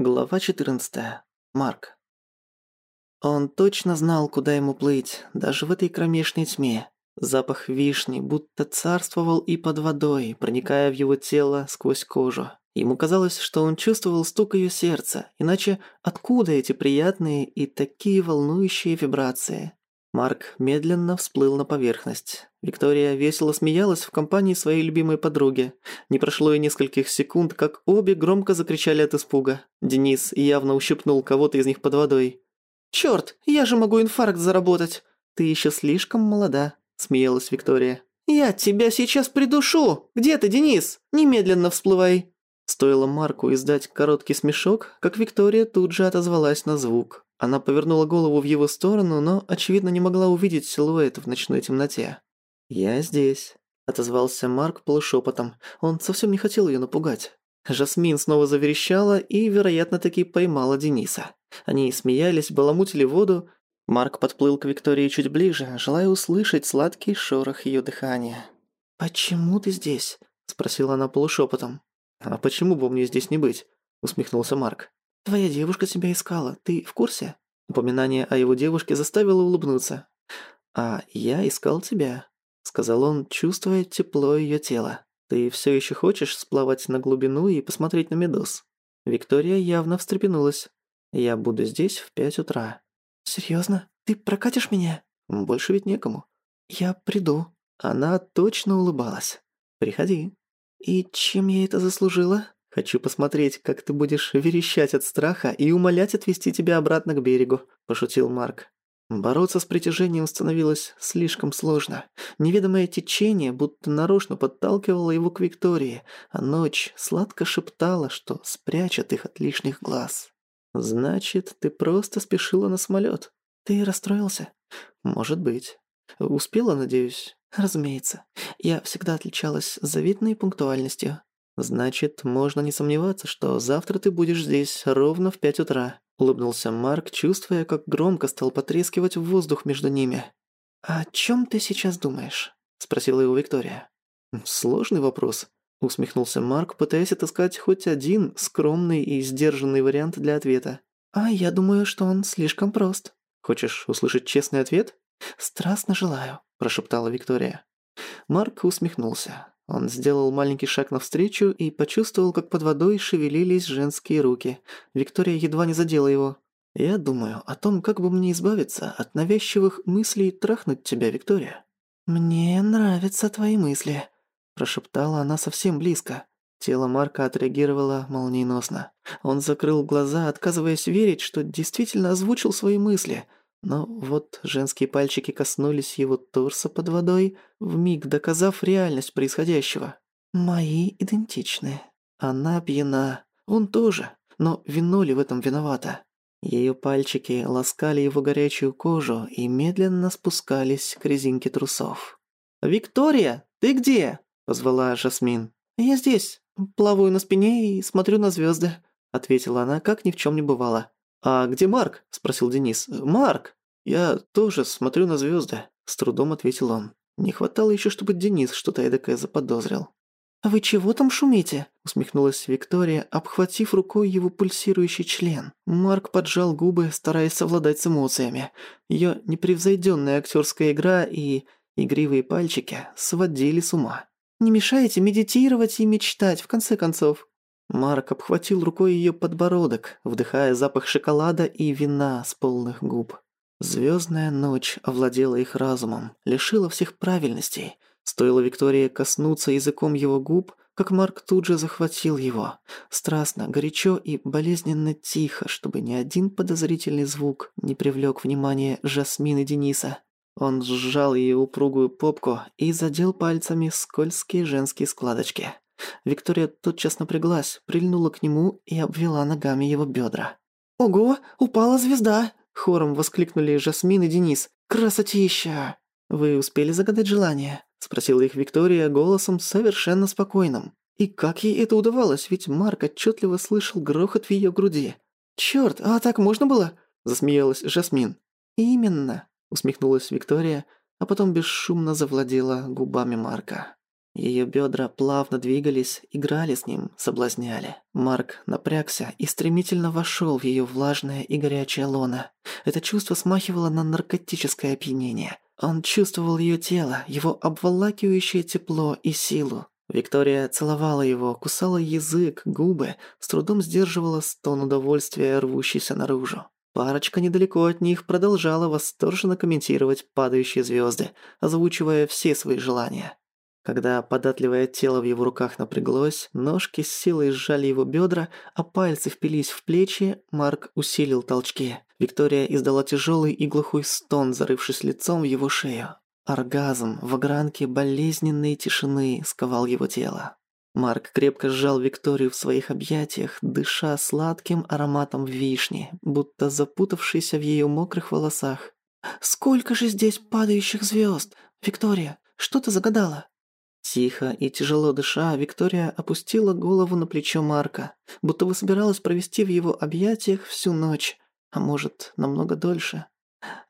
Глава 14. Марк. Он точно знал, куда ему плыть, даже в этой кромешной тьме. Запах вишни будто царствовал и под водой, проникая в его тело сквозь кожу. Ему казалось, что он чувствовал стук ее сердца, иначе откуда эти приятные и такие волнующие вибрации? Марк медленно всплыл на поверхность. Виктория весело смеялась в компании своей любимой подруги. Не прошло и нескольких секунд, как обе громко закричали от испуга. Денис явно ущипнул кого-то из них под водой. «Чёрт, я же могу инфаркт заработать!» «Ты ещё слишком молода», – смеялась Виктория. «Я тебя сейчас придушу! Где ты, Денис? Немедленно всплывай!» Стоило Марку издать короткий смешок, как Виктория тут же отозвалась на звук. Она повернула голову в его сторону, но, очевидно, не могла увидеть силуэт в ночной темноте. «Я здесь», – отозвался Марк полушепотом. Он совсем не хотел ее напугать. Жасмин снова заверещала и, вероятно, таки поймала Дениса. Они смеялись, баламутили воду. Марк подплыл к Виктории чуть ближе, желая услышать сладкий шорох ее дыхания. «Почему ты здесь?» – спросила она полушепотом. «А почему бы мне здесь не быть?» – усмехнулся Марк. «Твоя девушка тебя искала, ты в курсе?» Упоминание о его девушке заставило улыбнуться. «А я искал тебя», — сказал он, чувствуя тепло ее тела. «Ты все еще хочешь сплавать на глубину и посмотреть на медуз?» Виктория явно встрепенулась. «Я буду здесь в пять утра». «Серьезно? Ты прокатишь меня?» «Больше ведь некому». «Я приду». Она точно улыбалась. «Приходи». «И чем я это заслужила?» «Хочу посмотреть, как ты будешь верещать от страха и умолять отвести тебя обратно к берегу», – пошутил Марк. Бороться с притяжением становилось слишком сложно. Неведомое течение будто нарочно подталкивало его к Виктории, а ночь сладко шептала, что спрячет их от лишних глаз. «Значит, ты просто спешила на самолет. Ты расстроился?» «Может быть. Успела, надеюсь?» «Разумеется. Я всегда отличалась завидной пунктуальностью. «Значит, можно не сомневаться, что завтра ты будешь здесь ровно в пять утра», – улыбнулся Марк, чувствуя, как громко стал потрескивать воздух между ними. «О чем ты сейчас думаешь?» – спросила его Виктория. «Сложный вопрос», – усмехнулся Марк, пытаясь отыскать хоть один скромный и сдержанный вариант для ответа. «А я думаю, что он слишком прост. Хочешь услышать честный ответ?» «Страстно желаю», – прошептала Виктория. Марк усмехнулся. Он сделал маленький шаг навстречу и почувствовал, как под водой шевелились женские руки. Виктория едва не задела его. «Я думаю о том, как бы мне избавиться от навязчивых мыслей трахнуть тебя, Виктория». «Мне нравятся твои мысли», – прошептала она совсем близко. Тело Марка отреагировало молниеносно. Он закрыл глаза, отказываясь верить, что действительно озвучил свои мысли – но вот женские пальчики коснулись его торса под водой, вмиг доказав реальность происходящего. «Мои идентичны. Она пьяна. Он тоже. Но вино ли в этом виновато?» Ее пальчики ласкали его горячую кожу и медленно спускались к резинке трусов. «Виктория, ты где?» – позвала Жасмин. «Я здесь. Плаваю на спине и смотрю на звезды, ответила она, как ни в чем не бывало. «А где Марк?» – спросил Денис. «Марк!» «Я тоже смотрю на звезды, с трудом ответил он. Не хватало еще, чтобы Денис что-то эдакое заподозрил. «А вы чего там шумите?» – усмехнулась Виктория, обхватив рукой его пульсирующий член. Марк поджал губы, стараясь совладать с эмоциями. Ее непревзойденная актерская игра и игривые пальчики сводили с ума. «Не мешайте медитировать и мечтать, в конце концов», Марк обхватил рукой ее подбородок, вдыхая запах шоколада и вина с полных губ. Звездная ночь овладела их разумом, лишила всех правильностей. Стоило Виктории коснуться языком его губ, как Марк тут же захватил его. Страстно, горячо и болезненно тихо, чтобы ни один подозрительный звук не привлек внимание Жасмины Дениса. Он сжал ее упругую попку и задел пальцами скользкие женские складочки. Виктория тотчас напряглась, прильнула к нему и обвела ногами его бедра. «Ого, упала звезда!» – хором воскликнули Жасмин и Денис. «Красотища!» «Вы успели загадать желание?» – спросила их Виктория голосом совершенно спокойным. И как ей это удавалось, ведь Марк отчетливо слышал грохот в ее груди. «Чёрт, а так можно было?» – засмеялась Жасмин. «Именно», – усмехнулась Виктория, а потом бесшумно завладела губами Марка. Ее бедра плавно двигались, играли с ним, соблазняли. Марк напрягся и стремительно вошел в ее влажное и горячее лоно. Это чувство смахивало на наркотическое опьянение. Он чувствовал ее тело, его обволакивающее тепло и силу. Виктория целовала его, кусала язык, губы, с трудом сдерживала стон удовольствия, рвущийся наружу. Парочка недалеко от них продолжала восторженно комментировать падающие звезды, озвучивая все свои желания. Когда податливое тело в его руках напряглось, ножки с силой сжали его бедра, а пальцы впились в плечи, Марк усилил толчки. Виктория издала тяжелый и глухой стон, зарывшись лицом в его шею. Оргазм в огранке болезненной тишины сковал его тело. Марк крепко сжал Викторию в своих объятиях, дыша сладким ароматом вишни, будто запутавшийся в ее мокрых волосах. «Сколько же здесь падающих звезд! Виктория, что ты загадала?» Тихо и тяжело дыша, Виктория опустила голову на плечо Марка, будто бы собиралась провести в его объятиях всю ночь, а может, намного дольше.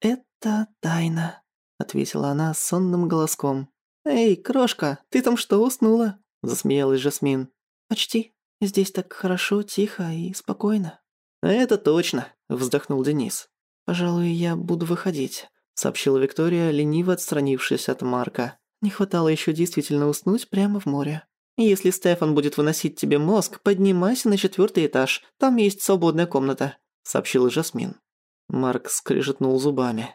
«Это тайна», — ответила она сонным голоском. «Эй, крошка, ты там что, уснула?» — засмеялась Жасмин. «Почти. Здесь так хорошо, тихо и спокойно». «Это точно», — вздохнул Денис. «Пожалуй, я буду выходить», — сообщила Виктория, лениво отстранившись от Марка. Не хватало еще действительно уснуть прямо в море. Если Стефан будет выносить тебе мозг, поднимайся на четвертый этаж. Там есть свободная комната», — сообщила Жасмин. Марк скрежетнул зубами.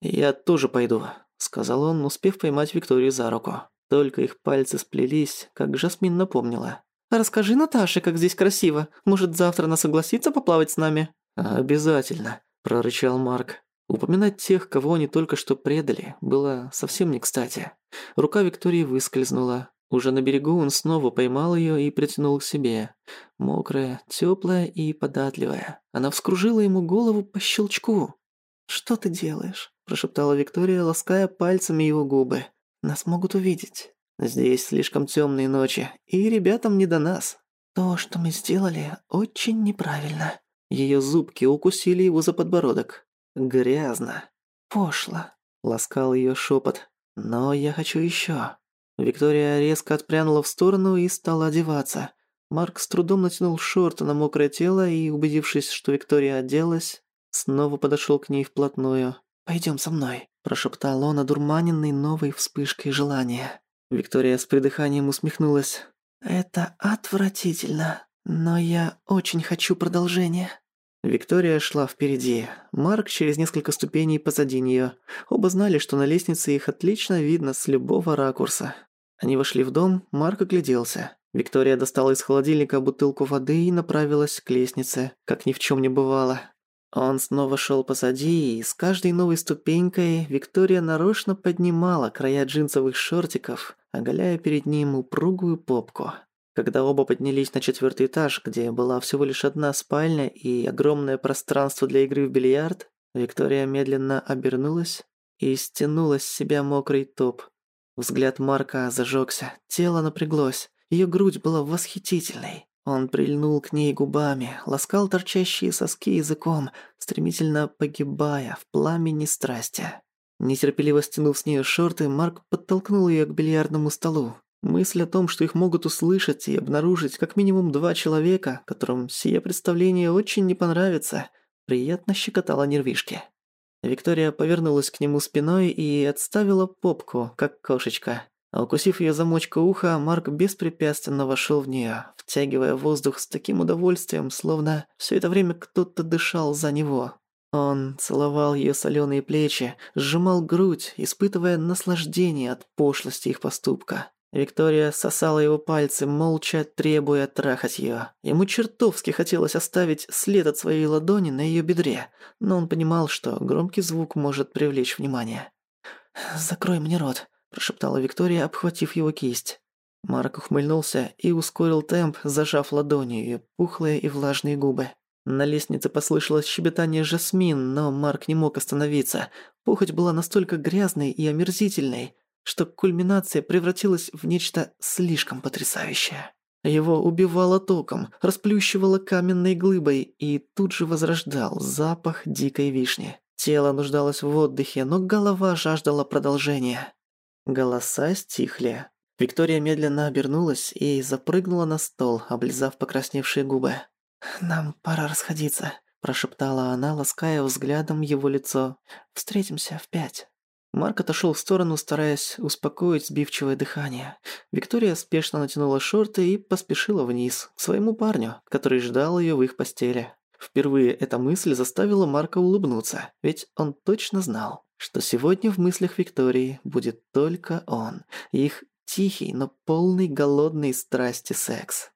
«Я тоже пойду», — сказал он, успев поймать Викторию за руку. Только их пальцы сплелись, как Жасмин напомнила. «Расскажи Наташе, как здесь красиво. Может, завтра она согласится поплавать с нами?» «Обязательно», — прорычал Марк. Упоминать тех, кого они только что предали, было совсем не кстати. Рука Виктории выскользнула. Уже на берегу он снова поймал ее и притянул к себе. Мокрая, теплая и податливая. Она вскружила ему голову по щелчку. «Что ты делаешь?» – прошептала Виктория, лаская пальцами его губы. «Нас могут увидеть. Здесь слишком темные ночи, и ребятам не до нас. То, что мы сделали, очень неправильно». Ее зубки укусили его за подбородок. Грязно. Пошло. Ласкал ее шепот. Но я хочу еще. Виктория резко отпрянула в сторону и стала одеваться. Марк с трудом натянул шорты на мокрое тело и, убедившись, что Виктория оделась, снова подошел к ней вплотную. «Пойдем со мной», – прошептал он, одурманенный новой вспышкой желания. Виктория с придыханием усмехнулась. «Это отвратительно, но я очень хочу продолжения». Виктория шла впереди, Марк через несколько ступеней позади нее. Оба знали, что на лестнице их отлично видно с любого ракурса. Они вошли в дом, Марк огляделся. Виктория достала из холодильника бутылку воды и направилась к лестнице, как ни в чем не бывало. Он снова шел позади, и с каждой новой ступенькой Виктория нарочно поднимала края джинсовых шортиков, оголяя перед ним упругую попку. Когда оба поднялись на четвертый этаж, где была всего лишь одна спальня и огромное пространство для игры в бильярд, Виктория медленно обернулась и стянула с себя мокрый топ. Взгляд Марка зажегся, тело напряглось, ее грудь была восхитительной. Он прильнул к ней губами, ласкал торчащие соски языком, стремительно погибая в пламени страсти. Нетерпеливо стянув с нее шорты, Марк подтолкнул ее к бильярдному столу. Мысль о том, что их могут услышать и обнаружить как минимум два человека, которым сие представление очень не понравится, приятно щекотала нервишки. Виктория повернулась к нему спиной и отставила попку, как кошечка. А укусив ее замочку уха, Марк беспрепятственно вошел в нее, втягивая воздух с таким удовольствием, словно все это время кто-то дышал за него. Он целовал ее соленые плечи, сжимал грудь, испытывая наслаждение от пошлости их поступка. Виктория сосала его пальцы, молча требуя трахать ее. Ему чертовски хотелось оставить след от своей ладони на ее бедре, но он понимал, что громкий звук может привлечь внимание. «Закрой мне рот», – прошептала Виктория, обхватив его кисть. Марк ухмыльнулся и ускорил темп, зажав ладонью ее пухлые и влажные губы. На лестнице послышалось щебетание Жасмин, но Марк не мог остановиться. Пухоть была настолько грязной и омерзительной, что кульминация превратилась в нечто слишком потрясающее. Его убивало током, расплющивало каменной глыбой и тут же возрождал запах дикой вишни. Тело нуждалось в отдыхе, но голова жаждала продолжения. Голоса стихли. Виктория медленно обернулась и запрыгнула на стол, облизав покрасневшие губы. «Нам пора расходиться», – прошептала она, лаская взглядом его лицо. «Встретимся в пять». Марк отошел в сторону, стараясь успокоить сбивчивое дыхание. Виктория спешно натянула шорты и поспешила вниз, к своему парню, который ждал ее в их постели. Впервые эта мысль заставила Марка улыбнуться, ведь он точно знал, что сегодня в мыслях Виктории будет только он, их тихий, но полный голодной страсти секс.